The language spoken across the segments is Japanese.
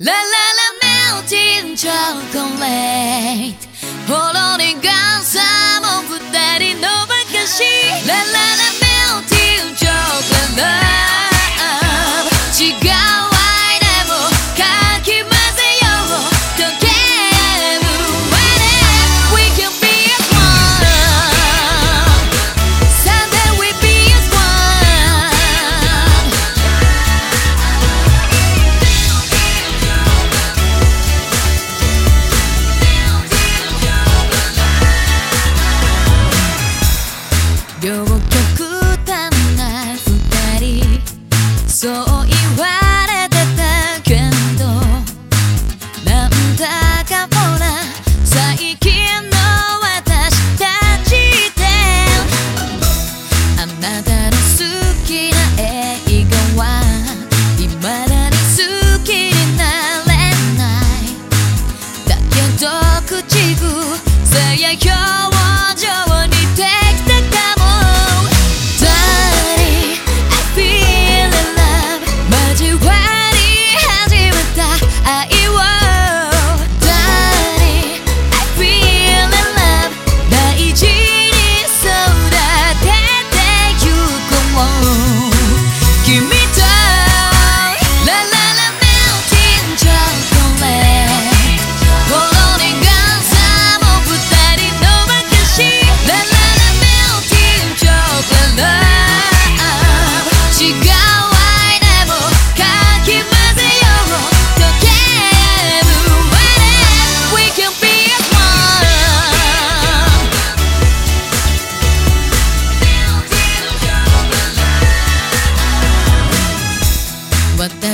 ラララメルティンチョコレートほろ苦さも二人のばかしラララ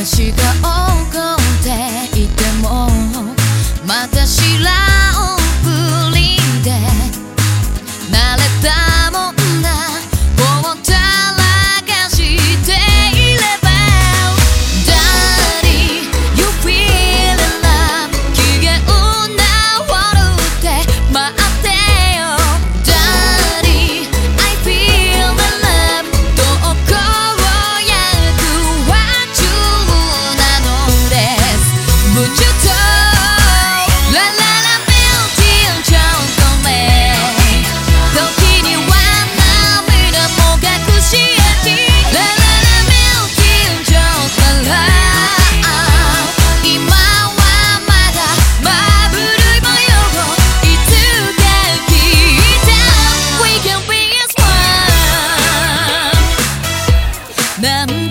许个何